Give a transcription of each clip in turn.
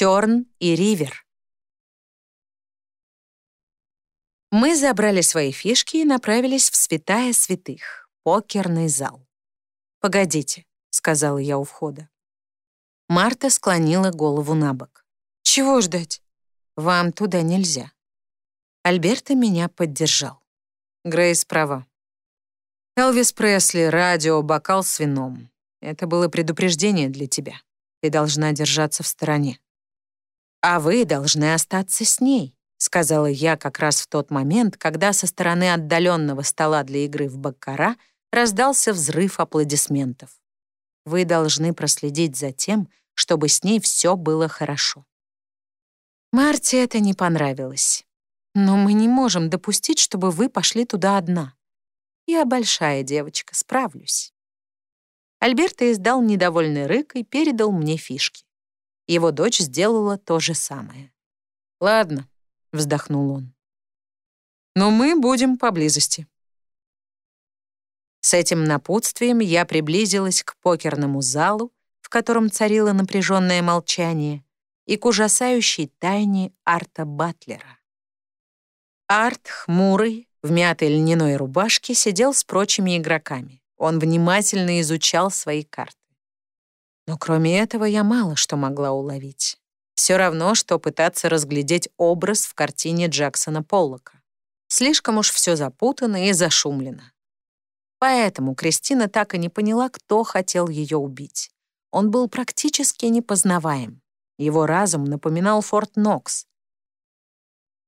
Терн и Ривер. Мы забрали свои фишки и направились в святая святых, покерный зал. «Погодите», — сказала я у входа. Марта склонила голову на бок. «Чего ждать? Вам туда нельзя». Альберта меня поддержал. Грейс права. Элвис Пресли, радио, бокал с вином. Это было предупреждение для тебя. Ты должна держаться в стороне. А вы должны остаться с ней, сказала я как раз в тот момент, когда со стороны отдаленного стола для игры в баккара раздался взрыв аплодисментов. Вы должны проследить за тем, чтобы с ней все было хорошо. Марте это не понравилось. Но мы не можем допустить, чтобы вы пошли туда одна. Я большая девочка, справлюсь. Альберто издал недовольный рык и передал мне фишки. Его дочь сделала то же самое. «Ладно», — вздохнул он. «Но мы будем поблизости». С этим напутствием я приблизилась к покерному залу, в котором царило напряженное молчание, и к ужасающей тайне Арта Батлера. Арт, хмурый, в мятой льняной рубашке, сидел с прочими игроками. Он внимательно изучал свои карты. Но кроме этого я мало что могла уловить. Все равно, что пытаться разглядеть образ в картине Джексона Поллока. Слишком уж все запутано и зашумлено. Поэтому Кристина так и не поняла, кто хотел ее убить. Он был практически непознаваем. Его разум напоминал Форт Нокс.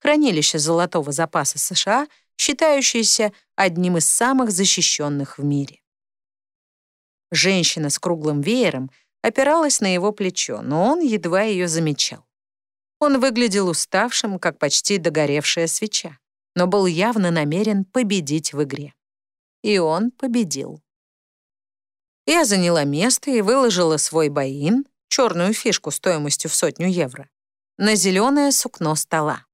Хранилище золотого запаса США, считающееся одним из самых защищенных в мире. Женщина с круглым веером опиралась на его плечо, но он едва ее замечал. Он выглядел уставшим, как почти догоревшая свеча, но был явно намерен победить в игре. И он победил. Я заняла место и выложила свой боин, черную фишку стоимостью в сотню евро, на зеленое сукно стола.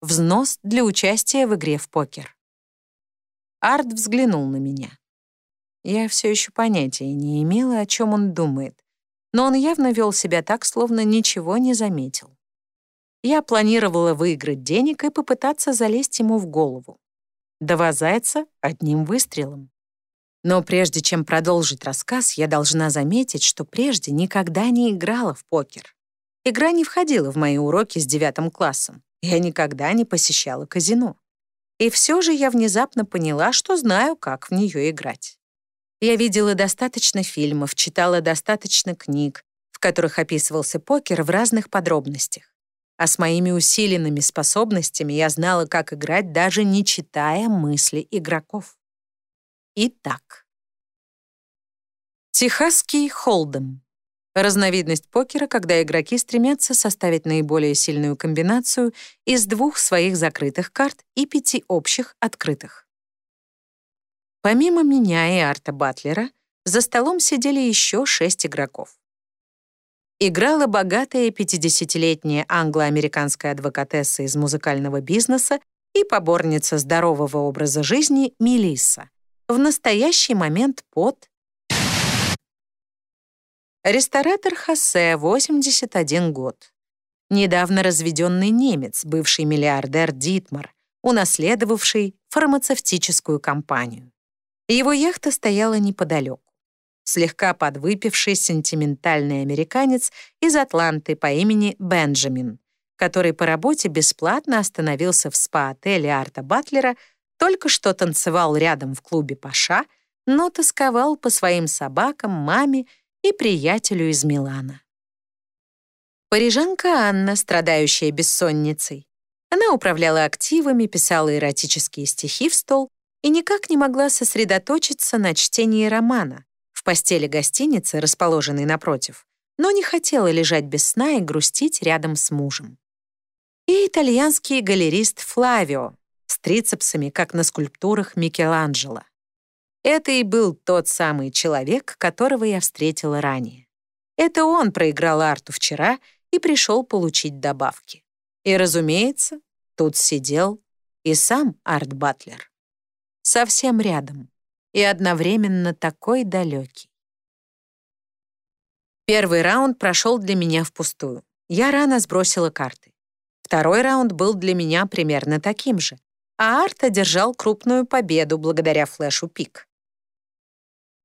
Взнос для участия в игре в покер. Арт взглянул на меня. Я все еще понятия не имела, о чем он думает, но он явно вел себя так, словно ничего не заметил. Я планировала выиграть денег и попытаться залезть ему в голову. Два зайца одним выстрелом. Но прежде чем продолжить рассказ, я должна заметить, что прежде никогда не играла в покер. Игра не входила в мои уроки с девятым классом. Я никогда не посещала казино. И все же я внезапно поняла, что знаю, как в нее играть. Я видела достаточно фильмов, читала достаточно книг, в которых описывался покер в разных подробностях. А с моими усиленными способностями я знала, как играть, даже не читая мысли игроков. Итак. Техасский холдем. Разновидность покера, когда игроки стремятся составить наиболее сильную комбинацию из двух своих закрытых карт и пяти общих открытых. Помимо меня и Арта Батлера, за столом сидели еще шесть игроков. Играла богатая 50-летняя англо-американская адвокатесса из музыкального бизнеса и поборница здорового образа жизни Мелисса, в настоящий момент под Ресторатор Хосе, 81 год. Недавно разведенный немец, бывший миллиардер Дитмар, унаследовавший фармацевтическую компанию. Его яхта стояла неподалеку. Слегка подвыпивший сентиментальный американец из Атланты по имени Бенджамин, который по работе бесплатно остановился в спа-отеле Арта Батлера только что танцевал рядом в клубе Паша, но тосковал по своим собакам, маме и приятелю из Милана. Парижанка Анна, страдающая бессонницей. Она управляла активами, писала эротические стихи в стол и никак не могла сосредоточиться на чтении романа в постели гостиницы, расположенной напротив, но не хотела лежать без сна и грустить рядом с мужем. И итальянский галерист Флавио, с трицепсами, как на скульптурах Микеланджело. Это и был тот самый человек, которого я встретила ранее. Это он проиграл Арту вчера и пришел получить добавки. И, разумеется, тут сидел и сам Арт Батлер. Совсем рядом и одновременно такой далекий. Первый раунд прошел для меня впустую. Я рано сбросила карты. Второй раунд был для меня примерно таким же, а Арт одержал крупную победу благодаря флешу пик.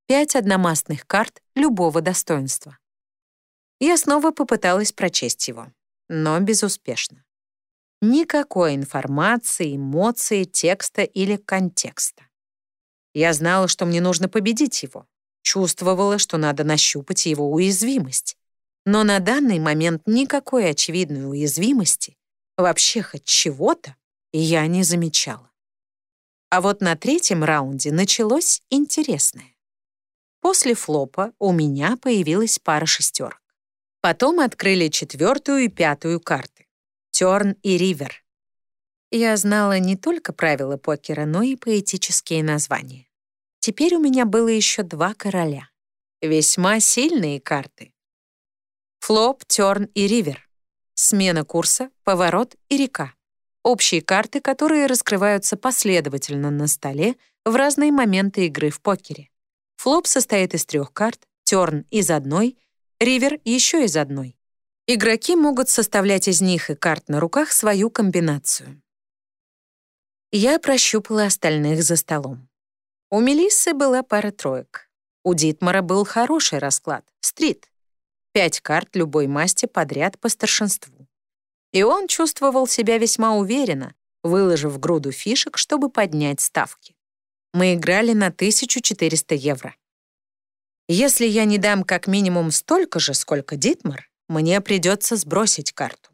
Пять одномастных карт любого достоинства. Я снова попыталась прочесть его, но безуспешно. Никакой информации, эмоции, текста или контекста. Я знала, что мне нужно победить его. Чувствовала, что надо нащупать его уязвимость. Но на данный момент никакой очевидной уязвимости, вообще хоть чего-то, я не замечала. А вот на третьем раунде началось интересное. После флопа у меня появилась пара шестерок. Потом открыли четвертую и пятую карты. Терн и Ривер. Я знала не только правила покера, но и поэтические названия. Теперь у меня было еще два короля. Весьма сильные карты. Флоп, Терн и Ривер. Смена курса, поворот и река. Общие карты, которые раскрываются последовательно на столе в разные моменты игры в покере. Флоп состоит из трех карт, Терн из одной, Ривер еще из одной. Игроки могут составлять из них и карт на руках свою комбинацию. Я прощупала остальных за столом. У Мелиссы была пара троек. У Дитмара был хороший расклад — стрит. Пять карт любой масти подряд по старшинству. И он чувствовал себя весьма уверенно, выложив груду фишек, чтобы поднять ставки. Мы играли на 1400 евро. Если я не дам как минимум столько же, сколько Дитмар, мне придется сбросить карту.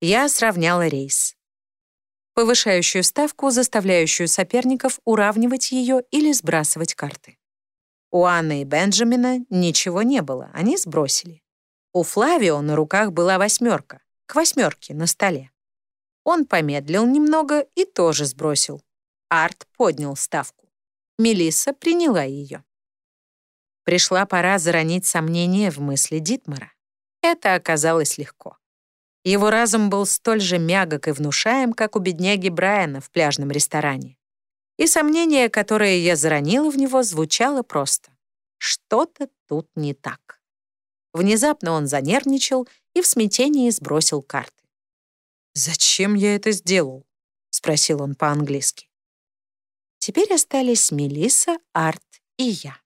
Я сравняла рейс повышающую ставку, заставляющую соперников уравнивать ее или сбрасывать карты. У Анны и Бенджамина ничего не было, они сбросили. У Флавио на руках была восьмерка, к восьмерке на столе. Он помедлил немного и тоже сбросил. Арт поднял ставку. Мелисса приняла ее. Пришла пора заронить сомнения в мысли Дитмара. Это оказалось легко. Его разум был столь же мягок и внушаем, как у бедняги Брайана в пляжном ресторане. И сомнение, которое я заронила в него, звучало просто. Что-то тут не так. Внезапно он занервничал и в смятении сбросил карты. «Зачем я это сделал?» — спросил он по-английски. Теперь остались Мелисса, Арт и я.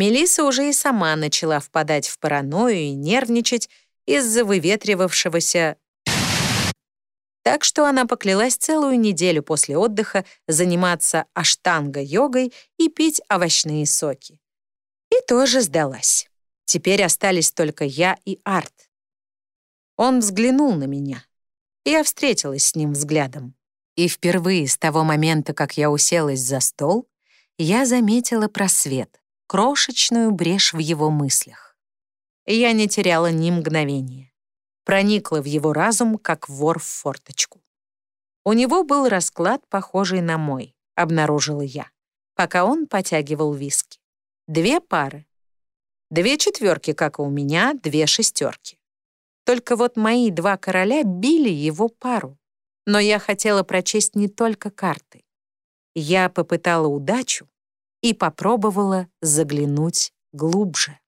Мелисса уже и сама начала впадать в паранойю и нервничать, из-за выветривавшегося так что она поклялась целую неделю после отдыха заниматься аштанга-йогой и пить овощные соки. И тоже сдалась. Теперь остались только я и Арт. Он взглянул на меня. Я встретилась с ним взглядом. И впервые с того момента, как я уселась за стол, я заметила просвет, крошечную брешь в его мыслях я не теряла ни мгновения. Проникла в его разум, как вор в форточку. У него был расклад, похожий на мой, обнаружила я, пока он потягивал виски. Две пары. Две четверки, как и у меня, две шестерки. Только вот мои два короля били его пару. Но я хотела прочесть не только карты. Я попытала удачу и попробовала заглянуть глубже.